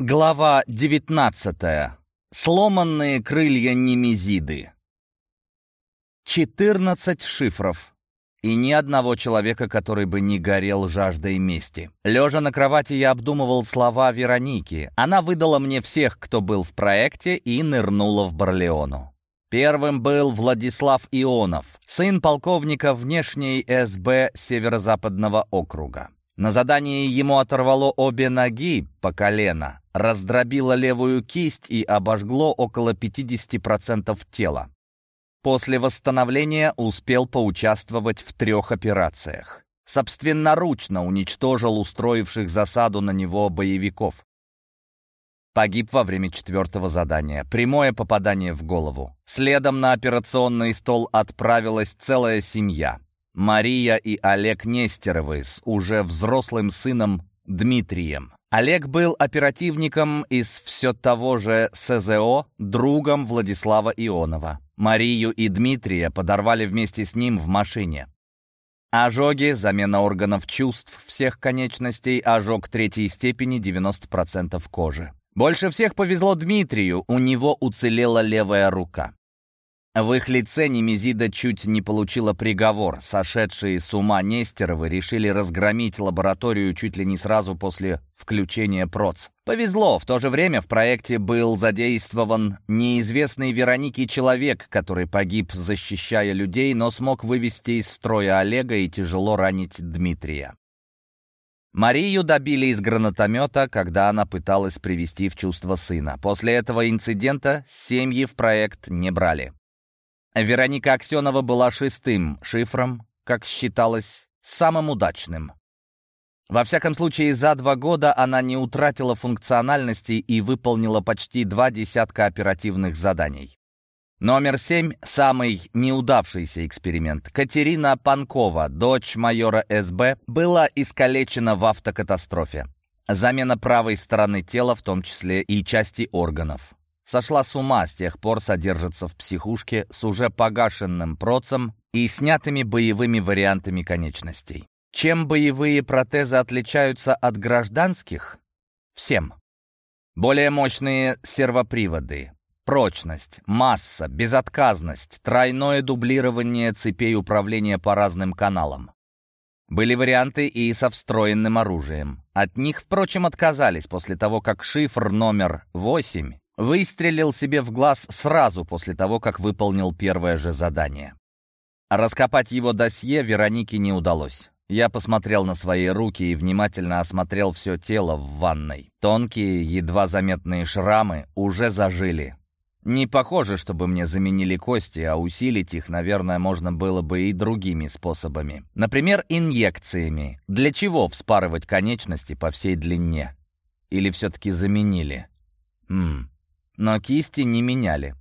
Глава 19. Сломанные крылья Немезиды. 14 шифров. И ни одного человека, который бы не горел жаждой мести. Лежа на кровати, я обдумывал слова Вероники. Она выдала мне всех, кто был в проекте, и нырнула в Барлеону. Первым был Владислав Ионов, сын полковника внешней СБ Северо-Западного округа. На задании ему оторвало обе ноги по колено, раздробило левую кисть и обожгло около 50% тела. После восстановления успел поучаствовать в трех операциях. Собственноручно уничтожил устроивших засаду на него боевиков. Погиб во время четвертого задания. Прямое попадание в голову. Следом на операционный стол отправилась целая семья. Мария и Олег Нестеровы с уже взрослым сыном Дмитрием. Олег был оперативником из все того же СЗО, другом Владислава Ионова. Марию и Дмитрия подорвали вместе с ним в машине. Ожоги, замена органов чувств всех конечностей, ожог третьей степени 90% кожи. Больше всех повезло Дмитрию, у него уцелела левая рука. В их лице Немезида чуть не получила приговор. Сошедшие с ума Нестеровы решили разгромить лабораторию чуть ли не сразу после включения ПРОЦ. Повезло, в то же время в проекте был задействован неизвестный Веронике человек, который погиб, защищая людей, но смог вывести из строя Олега и тяжело ранить Дмитрия. Марию добили из гранатомета, когда она пыталась привести в чувство сына. После этого инцидента семьи в проект не брали. Вероника Аксенова была шестым шифром, как считалось, самым удачным. Во всяком случае, за два года она не утратила функциональности и выполнила почти два десятка оперативных заданий. Номер семь — самый неудавшийся эксперимент. Катерина Панкова, дочь майора СБ, была искалечена в автокатастрофе. Замена правой стороны тела, в том числе и части органов. Сошла с ума, с тех пор содержится в психушке с уже погашенным процем и снятыми боевыми вариантами конечностей. Чем боевые протезы отличаются от гражданских? Всем. Более мощные сервоприводы, прочность, масса, безотказность, тройное дублирование цепей управления по разным каналам. Были варианты и со встроенным оружием. От них, впрочем, отказались после того, как шифр номер 8 Выстрелил себе в глаз сразу после того, как выполнил первое же задание. Раскопать его досье Веронике не удалось. Я посмотрел на свои руки и внимательно осмотрел все тело в ванной. Тонкие, едва заметные шрамы уже зажили. Не похоже, чтобы мне заменили кости, а усилить их, наверное, можно было бы и другими способами. Например, инъекциями. Для чего вспарывать конечности по всей длине? Или все-таки заменили? Хм, но кисти не меняли.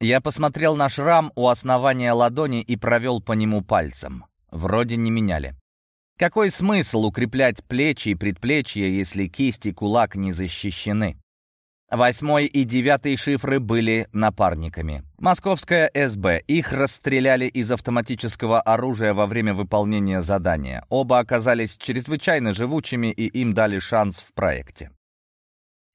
Я посмотрел на шрам у основания ладони и провел по нему пальцем. Вроде не меняли. Какой смысл укреплять плечи и предплечья, если кисти кулак не защищены? Восьмой и девятый шифры были напарниками. Московская СБ. Их расстреляли из автоматического оружия во время выполнения задания. Оба оказались чрезвычайно живучими и им дали шанс в проекте.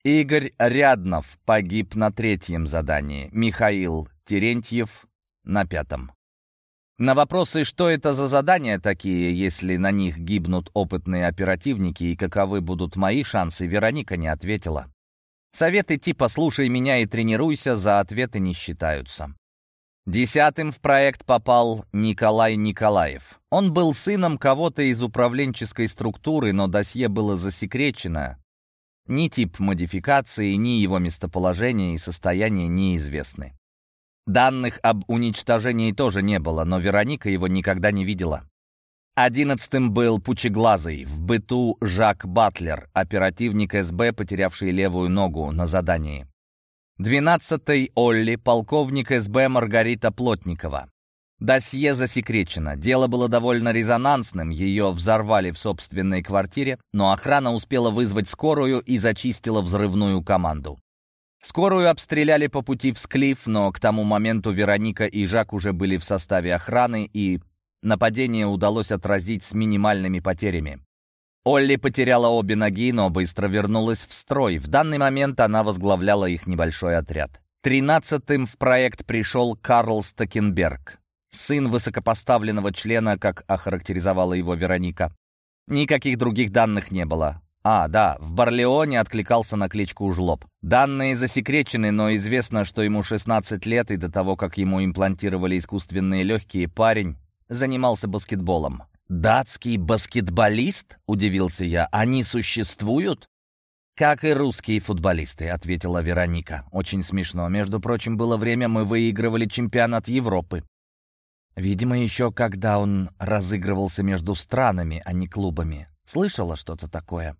Игорь Ряднов погиб на третьем задании, Михаил Терентьев на пятом. На вопросы, что это за задания такие, если на них гибнут опытные оперативники и каковы будут мои шансы, Вероника не ответила. Советы типа «слушай меня и тренируйся» за ответы не считаются. Десятым в проект попал Николай Николаев. Он был сыном кого-то из управленческой структуры, но досье было засекречено, ни тип модификации, ни его местоположение и состояние неизвестны. Данных об уничтожении тоже не было, но Вероника его никогда не видела. Одиннадцатым был Пучеглазый, в быту Жак Батлер, оперативник СБ, потерявший левую ногу на задании. Двенадцатый — Олли, полковник СБ Маргарита Плотникова. Досье засекречено. Дело было довольно резонансным, ее взорвали в собственной квартире, но охрана успела вызвать скорую и зачистила взрывную команду. Скорую обстреляли по пути в Склиф, но к тому моменту Вероника и Жак уже были в составе охраны, и нападение удалось отразить с минимальными потерями. Олли потеряла обе ноги, но быстро вернулась в строй. В данный момент она возглавляла их небольшой отряд. Тринадцатым в проект пришел Карл Стакенберг, сын высокопоставленного члена, как охарактеризовала его Вероника. Никаких других данных не было. А, да, в Барлеоне откликался на кличку Жлоб. Данные засекречены, но известно, что ему 16 лет, и до того, как ему имплантировали искусственные легкие, парень занимался баскетболом. «Датский баскетболист?» — удивился я. «Они существуют?» «Как и русские футболисты», — ответила Вероника. «Очень смешно. Между прочим, было время, мы выигрывали чемпионат Европы. Видимо, еще когда он разыгрывался между странами, а не клубами. Слышала что-то такое?»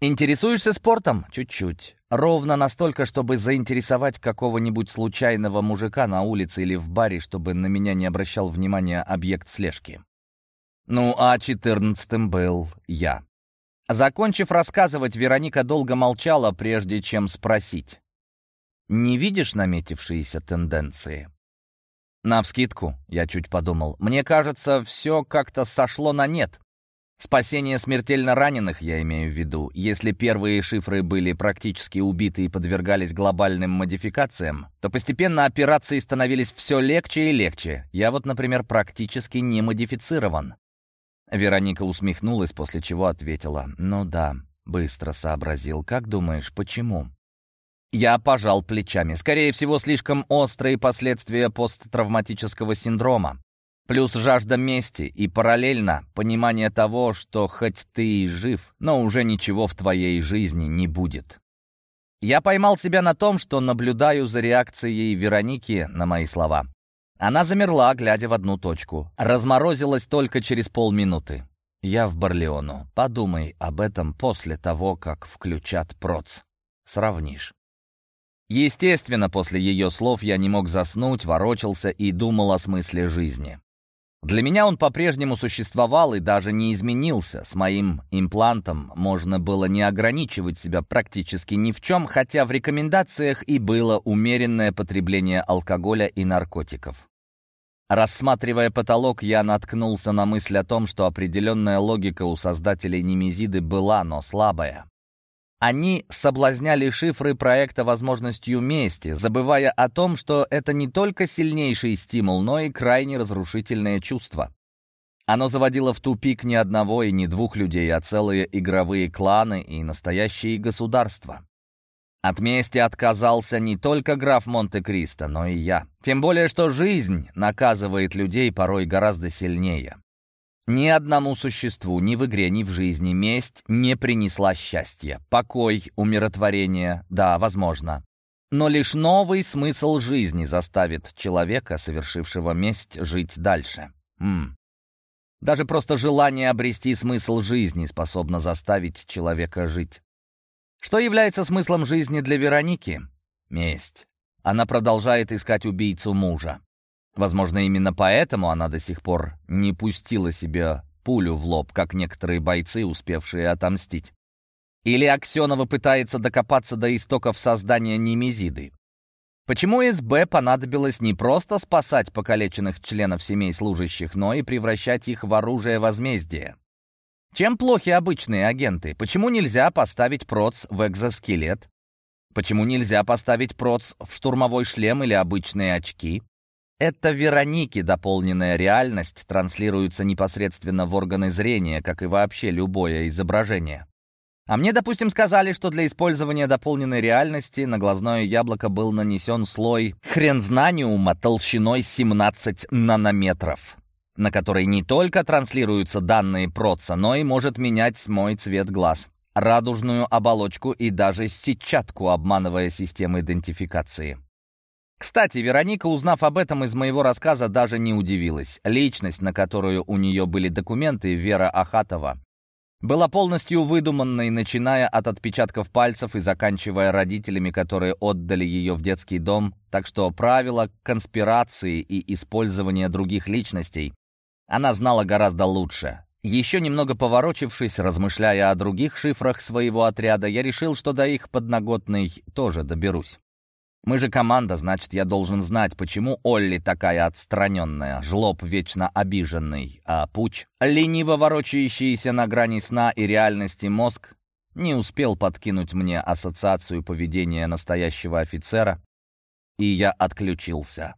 «Интересуешься спортом?» «Чуть-чуть. Ровно настолько, чтобы заинтересовать какого-нибудь случайного мужика на улице или в баре, чтобы на меня не обращал внимания объект слежки». Ну, а четырнадцатым был я. Закончив рассказывать, Вероника долго молчала, прежде чем спросить. «Не видишь наметившиеся тенденции?» Навскидку, я чуть подумал, мне кажется, все как-то сошло на нет. Спасение смертельно раненых, я имею в виду. Если первые шифры были практически убиты и подвергались глобальным модификациям, то постепенно операции становились все легче и легче. Я вот, например, практически не модифицирован. Вероника усмехнулась, после чего ответила. «Ну да, быстро сообразил. Как думаешь, почему?» Я пожал плечами. Скорее всего, слишком острые последствия посттравматического синдрома. Плюс жажда мести и параллельно понимание того, что хоть ты и жив, но уже ничего в твоей жизни не будет. Я поймал себя на том, что наблюдаю за реакцией Вероники на мои слова. Она замерла, глядя в одну точку. Разморозилась только через полминуты. «Я в Барлеону. Подумай об этом после того, как включат проц. Сравнишь». Естественно, после ее слов я не мог заснуть, ворочался и думал о смысле жизни. Для меня он по-прежнему существовал и даже не изменился. С моим имплантом можно было не ограничивать себя практически ни в чем, хотя в рекомендациях и было умеренное потребление алкоголя и наркотиков. Рассматривая потолок, я наткнулся на мысль о том, что определенная логика у создателей Немезиды была, но слабая. Они соблазняли шифры проекта возможностью мести, забывая о том, что это не только сильнейший стимул, но и крайне разрушительное чувство. Оно заводило в тупик не одного и не двух людей, а целые игровые кланы и настоящие государства. От мести отказался не только граф Монте-Кристо, но и я. Тем более, что жизнь наказывает людей порой гораздо сильнее. Ни одному существу, ни в игре, ни в жизни месть не принесла счастья. Покой, умиротворение, да, возможно. Но лишь новый смысл жизни заставит человека, совершившего месть, жить дальше. М. Даже просто желание обрести смысл жизни способно заставить человека жить. Что является смыслом жизни для Вероники? Месть. Она продолжает искать убийцу мужа. Возможно, именно поэтому она до сих пор не пустила себе пулю в лоб, как некоторые бойцы, успевшие отомстить. Или Аксенова пытается докопаться до истоков создания Немезиды. Почему СБ понадобилось не просто спасать покалеченных членов семей служащих, но и превращать их в оружие возмездия? Чем плохи обычные агенты? Почему нельзя поставить проц в экзоскелет? Почему нельзя поставить проц в штурмовой шлем или обычные очки? Это Вероники дополненная реальность транслируется непосредственно в органы зрения, как и вообще любое изображение. А мне, допустим, сказали, что для использования дополненной реальности на глазное яблоко был нанесен слой хрензнаниума толщиной 17 нанометров на которой не только транслируются данные проца, но и может менять мой цвет глаз, радужную оболочку и даже сетчатку, обманывая систему идентификации. Кстати, Вероника, узнав об этом из моего рассказа, даже не удивилась. Личность, на которую у нее были документы, Вера Ахатова, была полностью выдуманной, начиная от отпечатков пальцев и заканчивая родителями, которые отдали ее в детский дом, так что правила конспирации и использования других личностей она знала гораздо лучше. Еще немного поворочившись, размышляя о других шифрах своего отряда, я решил, что до их подноготной тоже доберусь. Мы же команда, значит, я должен знать, почему Олли такая отстраненная, жлоб вечно обиженный, а Пуч, лениво ворочающийся на грани сна и реальности мозг, не успел подкинуть мне ассоциацию поведения настоящего офицера, и я отключился.